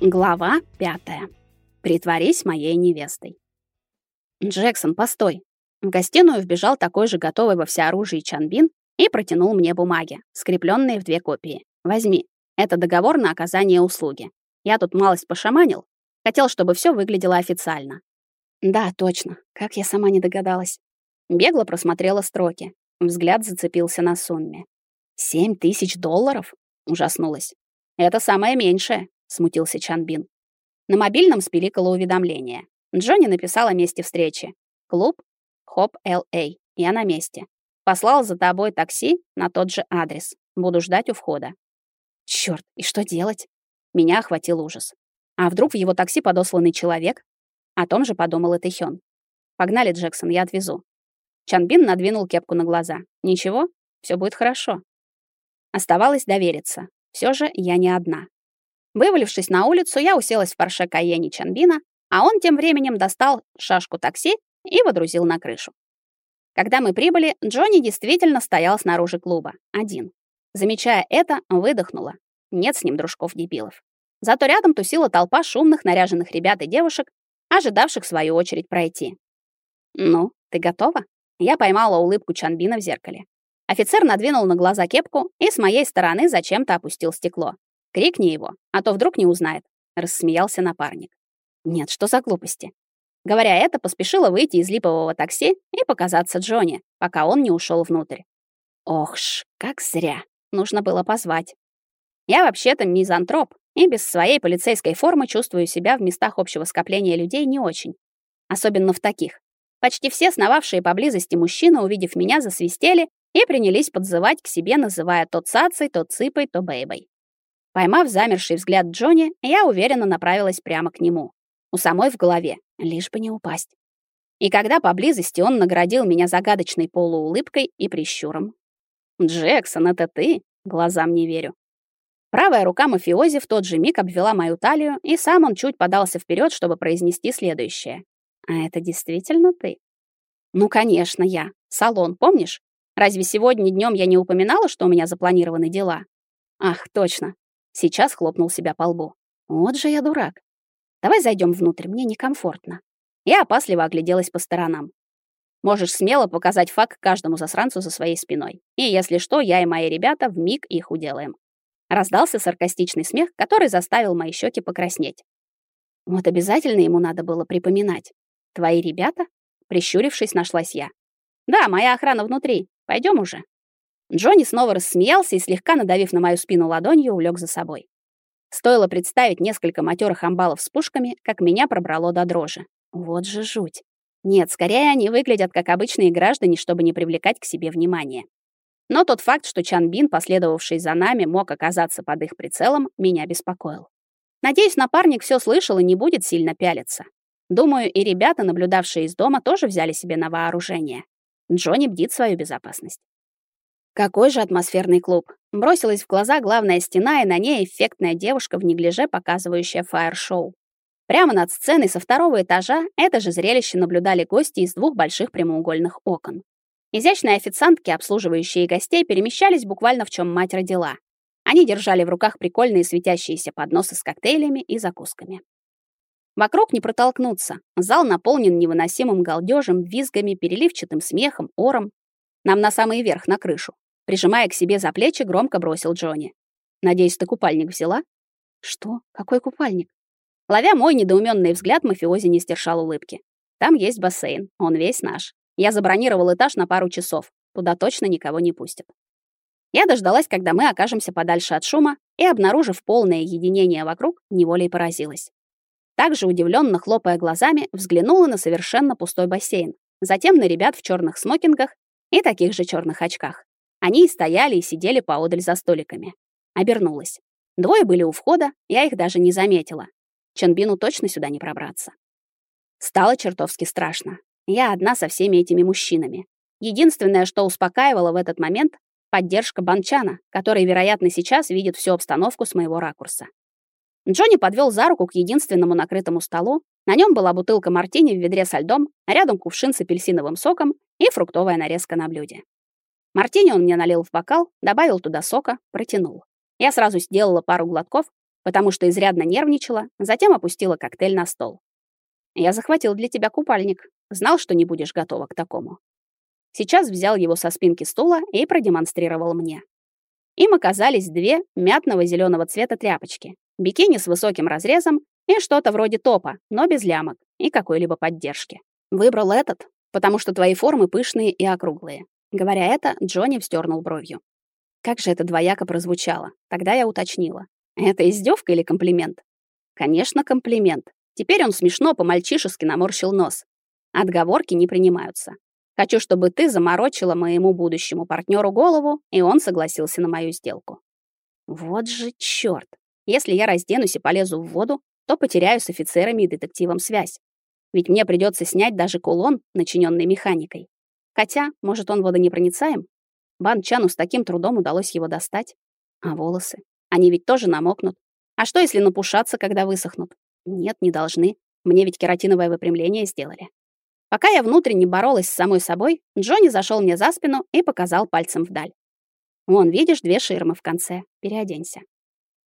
Глава пятая. Притворись моей невестой. Джексон, постой. В гостиную вбежал такой же готовый во всеоружии Чанбин и протянул мне бумаги, скрепленные в две копии. Возьми. Это договор на оказание услуги. Я тут малость пошаманил, хотел, чтобы все выглядело официально. Да, точно. Как я сама не догадалась. Бегло просмотрела строки. Взгляд зацепился на сумме. «Семь тысяч долларов?» — ужаснулась. «Это самое меньшее», — смутился Чанбин. На мобильном спиликало уведомление. Джонни написала о месте встречи. Клуб Хоп Л.А. Я на месте. Послал за тобой такси на тот же адрес. Буду ждать у входа. Чёрт, и что делать? Меня охватил ужас. А вдруг в его такси подосланный человек? О том же подумал и Тэхён. Погнали, Джексон, я отвезу. Чанбин надвинул кепку на глаза. Ничего, все будет хорошо. Оставалось довериться. Все же я не одна. Вывалившись на улицу, я уселась в Порше Кайенне Чанбина, а он тем временем достал шашку такси и водрузил на крышу. Когда мы прибыли, Джонни действительно стоял снаружи клуба, один. Замечая это, выдохнула. Нет с ним дружков-дебилов. Зато рядом тусила толпа шумных наряженных ребят и девушек, ожидавших свою очередь пройти. «Ну, ты готова?» Я поймала улыбку Чанбина в зеркале. Офицер надвинул на глаза кепку и с моей стороны зачем-то опустил стекло. Крикни его, а то вдруг не узнает, рассмеялся напарник. Нет, что за глупости? Говоря это, поспешила выйти из липового такси и показаться Джонни, пока он не ушел внутрь. Ох ж, как зря. Нужно было позвать. Я вообще-то мизантроп, и без своей полицейской формы чувствую себя в местах общего скопления людей не очень. Особенно в таких. Почти все сновавшие поблизости мужчины, увидев меня, засвистели и принялись подзывать к себе, называя то цацей, то цыпой, то бейбой. Поймав замерший взгляд Джонни, я уверенно направилась прямо к нему. У самой в голове, лишь бы не упасть. И когда поблизости он наградил меня загадочной полуулыбкой и прищуром. «Джексон, это ты?» Глазам не верю. Правая рука мафиози в тот же миг обвела мою талию, и сам он чуть подался вперед, чтобы произнести следующее. «А это действительно ты?» «Ну, конечно, я. Салон, помнишь? Разве сегодня днем я не упоминала, что у меня запланированы дела?» «Ах, точно. Сейчас хлопнул себя по лбу. Вот же я дурак. Давай зайдем внутрь, мне некомфортно. Я опасливо огляделась по сторонам. Можешь смело показать факт каждому засранцу за своей спиной. И если что, я и мои ребята в миг их уделаем. Раздался саркастичный смех, который заставил мои щеки покраснеть. Вот обязательно ему надо было припоминать. Твои ребята? Прищурившись, нашлась я. Да, моя охрана внутри. Пойдем уже. Джонни снова рассмеялся и, слегка надавив на мою спину ладонью, улег за собой. Стоило представить несколько матерых амбалов с пушками, как меня пробрало до дрожи. Вот же жуть. Нет, скорее они выглядят как обычные граждане, чтобы не привлекать к себе внимания. Но тот факт, что Чан Бин, последовавший за нами, мог оказаться под их прицелом, меня беспокоил. Надеюсь, напарник все слышал и не будет сильно пялиться. Думаю, и ребята, наблюдавшие из дома, тоже взяли себе на вооружение. Джонни бдит свою безопасность. Какой же атмосферный клуб. Бросилась в глаза главная стена, и на ней эффектная девушка в неглиже, показывающая фаер-шоу. Прямо над сценой со второго этажа это же зрелище наблюдали гости из двух больших прямоугольных окон. Изящные официантки, обслуживающие гостей, перемещались буквально в чем мать родила. Они держали в руках прикольные светящиеся подносы с коктейлями и закусками. Вокруг не протолкнуться. Зал наполнен невыносимым галдёжем, визгами, переливчатым смехом, ором. Нам на самый верх, на крышу. Прижимая к себе за плечи, громко бросил Джонни. «Надеюсь, ты купальник взяла?» «Что? Какой купальник?» Ловя мой недоуменный взгляд, мафиози не стершал улыбки. «Там есть бассейн, он весь наш. Я забронировал этаж на пару часов. Туда точно никого не пустят». Я дождалась, когда мы окажемся подальше от шума, и, обнаружив полное единение вокруг, неволей поразилась. Также удивленно хлопая глазами, взглянула на совершенно пустой бассейн, затем на ребят в черных смокингах и таких же черных очках. Они и стояли и сидели поодаль за столиками. Обернулась. Двое были у входа, я их даже не заметила. Чанбину точно сюда не пробраться. Стало чертовски страшно. Я одна со всеми этими мужчинами. Единственное, что успокаивало в этот момент поддержка Банчана, который, вероятно, сейчас видит всю обстановку с моего ракурса. Джонни подвел за руку к единственному накрытому столу. На нем была бутылка мартини в ведре со льдом, рядом кувшин с апельсиновым соком и фруктовая нарезка на блюде. Мартини он мне налил в бокал, добавил туда сока, протянул. Я сразу сделала пару глотков, потому что изрядно нервничала, затем опустила коктейль на стол. Я захватил для тебя купальник. Знал, что не будешь готова к такому. Сейчас взял его со спинки стула и продемонстрировал мне. Им оказались две мятного зеленого цвета тряпочки, бикини с высоким разрезом и что-то вроде топа, но без лямок и какой-либо поддержки. Выбрал этот, потому что твои формы пышные и округлые. Говоря это, Джонни вздернул бровью. Как же это двояко прозвучало. Тогда я уточнила. Это издевка или комплимент? Конечно, комплимент. Теперь он смешно по-мальчишески наморщил нос. Отговорки не принимаются. Хочу, чтобы ты заморочила моему будущему партнеру голову, и он согласился на мою сделку. Вот же чёрт. Если я разденусь и полезу в воду, то потеряю с офицерами и детективом связь. Ведь мне придется снять даже кулон, начиненный механикой. Хотя, может, он водонепроницаем? Бан Чану с таким трудом удалось его достать. А волосы? Они ведь тоже намокнут. А что, если напушаться, когда высохнут? Нет, не должны. Мне ведь кератиновое выпрямление сделали. Пока я внутренне боролась с самой собой, Джонни зашел мне за спину и показал пальцем вдаль. Вон, видишь, две ширмы в конце. Переоденься.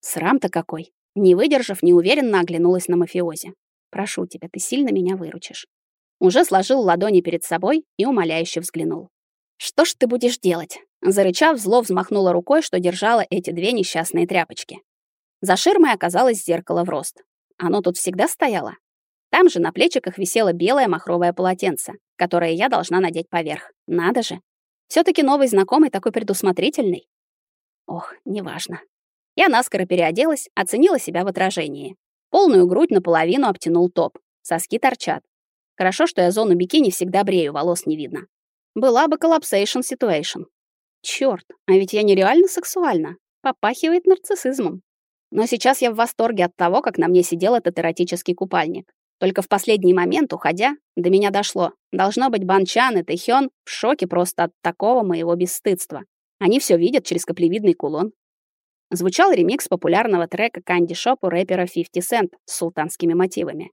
Срам-то какой. Не выдержав, неуверенно оглянулась на мафиози. Прошу тебя, ты сильно меня выручишь. Уже сложил ладони перед собой и умоляюще взглянул. Что ж ты будешь делать? Зарычав, зло взмахнула рукой, что держала эти две несчастные тряпочки. За ширмой оказалось зеркало в рост. Оно тут всегда стояло. Там же на плечиках висело белое махровое полотенце, которое я должна надеть поверх. Надо же. все таки новый знакомый такой предусмотрительный. Ох, неважно. Я наскоро переоделась, оценила себя в отражении. Полную грудь наполовину обтянул топ. Соски торчат. Хорошо, что я зону бикини всегда брею, волос не видно. Была бы collapsation situation. Чёрт, а ведь я нереально сексуальна. Попахивает нарциссизмом. Но сейчас я в восторге от того, как на мне сидел этот эротический купальник. Только в последний момент, уходя, до меня дошло. Должно быть, Банчан и Тэхён в шоке просто от такого моего бесстыдства. Они все видят через каплевидный кулон. Звучал ремикс популярного трека Candy Shop у рэпера 50 Cent с султанскими мотивами.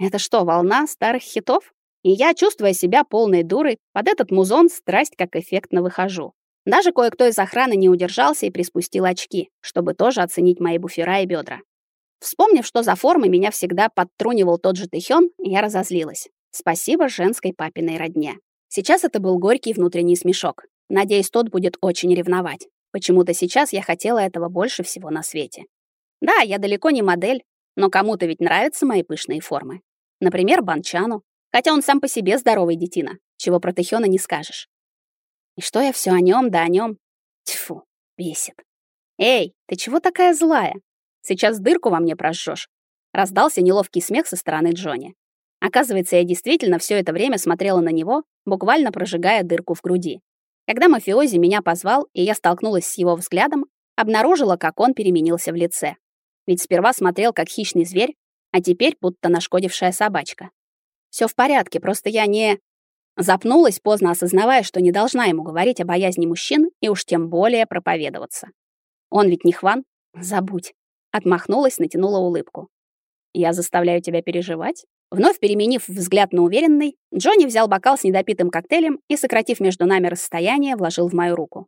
Это что, волна старых хитов? И я, чувствуя себя полной дурой, под этот музон страсть как эффектно выхожу. Даже кое-кто из охраны не удержался и приспустил очки, чтобы тоже оценить мои буфера и бедра. Вспомнив, что за формы меня всегда подтрунивал тот же Тэхён, я разозлилась. Спасибо женской папиной родне. Сейчас это был горький внутренний смешок. Надеюсь, тот будет очень ревновать. Почему-то сейчас я хотела этого больше всего на свете. Да, я далеко не модель, но кому-то ведь нравятся мои пышные формы. Например, Банчану, хотя он сам по себе здоровый детина, чего про Тэхёна не скажешь. И что я все о нем да о нем? Тьфу, бесит. Эй, ты чего такая злая? Сейчас дырку во мне прожжёшь. Раздался неловкий смех со стороны Джонни. Оказывается, я действительно все это время смотрела на него, буквально прожигая дырку в груди. Когда мафиози меня позвал, и я столкнулась с его взглядом, обнаружила, как он переменился в лице. Ведь сперва смотрел как хищный зверь, а теперь будто нашкодившая собачка. Все в порядке, просто я не запнулась, поздно осознавая, что не должна ему говорить о боязни мужчин и уж тем более проповедоваться. Он ведь не Хван, забудь. Отмахнулась, натянула улыбку. «Я заставляю тебя переживать?» Вновь переменив взгляд на уверенный, Джонни взял бокал с недопитым коктейлем и, сократив между нами расстояние, вложил в мою руку.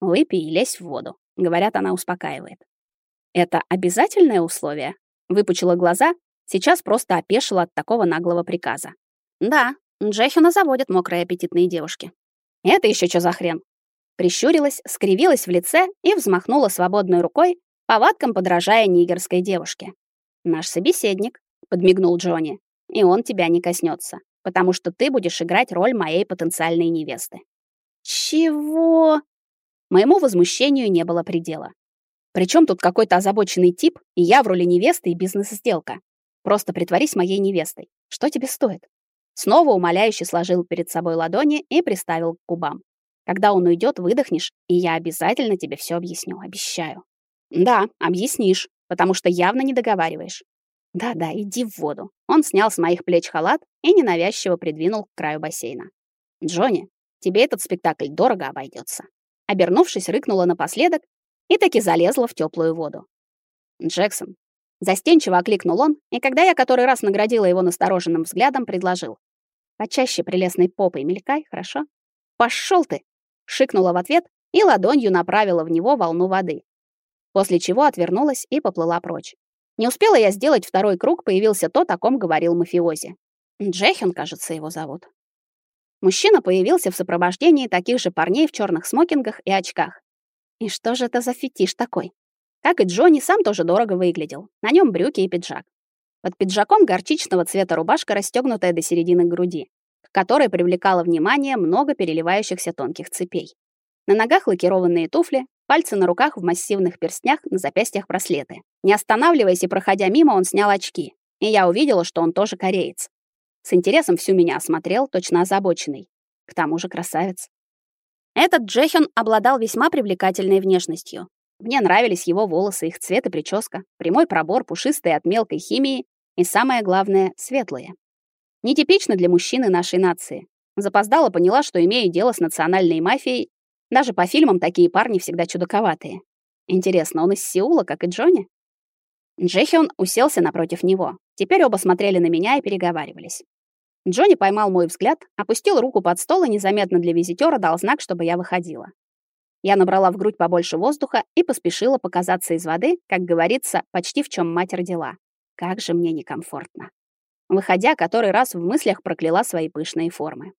«Выпей и лезь в воду», — говорят, она успокаивает. «Это обязательное условие?» Выпучила глаза, сейчас просто опешила от такого наглого приказа. «Да, Джехина заводят мокрые аппетитные девушки». «Это еще что за хрен?» Прищурилась, скривилась в лице и взмахнула свободной рукой, повадкам подражая нигерской девушке. «Наш собеседник», — подмигнул Джонни, — «и он тебя не коснется, потому что ты будешь играть роль моей потенциальной невесты». «Чего?» Моему возмущению не было предела. Причем тут какой-то озабоченный тип, и я в роли невесты и бизнес-сделка. Просто притворись моей невестой. Что тебе стоит?» Снова умоляюще сложил перед собой ладони и приставил к губам. «Когда он уйдет, выдохнешь, и я обязательно тебе все объясню, обещаю». Да, объяснишь, потому что явно не договариваешь. Да-да, иди в воду. Он снял с моих плеч халат и ненавязчиво придвинул к краю бассейна. Джонни, тебе этот спектакль дорого обойдется. Обернувшись, рыкнула напоследок и таки залезла в теплую воду. Джексон застенчиво окликнул он, и когда я который раз наградила его настороженным взглядом, предложил: "Почаще прелестной попой мелькай, хорошо? Пошел ты!" шикнула в ответ и ладонью направила в него волну воды. После чего отвернулась и поплыла прочь. Не успела я сделать второй круг, появился тот, о ком говорил мафиози. Джехин, кажется, его зовут. Мужчина появился в сопровождении таких же парней в черных смокингах и очках. И что же это за фетиш такой? Как и Джонни, сам тоже дорого выглядел. На нем брюки и пиджак. Под пиджаком горчичного цвета рубашка, расстегнутая до середины груди, к которой привлекало внимание много переливающихся тонких цепей. На ногах лакированные туфли, пальцы на руках в массивных перстнях, на запястьях браслеты. Не останавливаясь и проходя мимо, он снял очки, и я увидела, что он тоже кореец. С интересом всю меня осмотрел, точно озабоченный. К тому же красавец. Этот Джехен обладал весьма привлекательной внешностью. Мне нравились его волосы, их цвет и прическа, прямой пробор, пушистые от мелкой химии и, самое главное, светлые. Нетипично для мужчины нашей нации. Запоздала поняла, что имею дело с национальной мафией. Даже по фильмам такие парни всегда чудаковатые. Интересно, он из Сеула, как и Джонни? Джехион уселся напротив него. Теперь оба смотрели на меня и переговаривались. Джонни поймал мой взгляд, опустил руку под стол и незаметно для визитёра дал знак, чтобы я выходила. Я набрала в грудь побольше воздуха и поспешила показаться из воды, как говорится, почти в чем мать родила. Как же мне некомфортно. Выходя, который раз в мыслях прокляла свои пышные формы.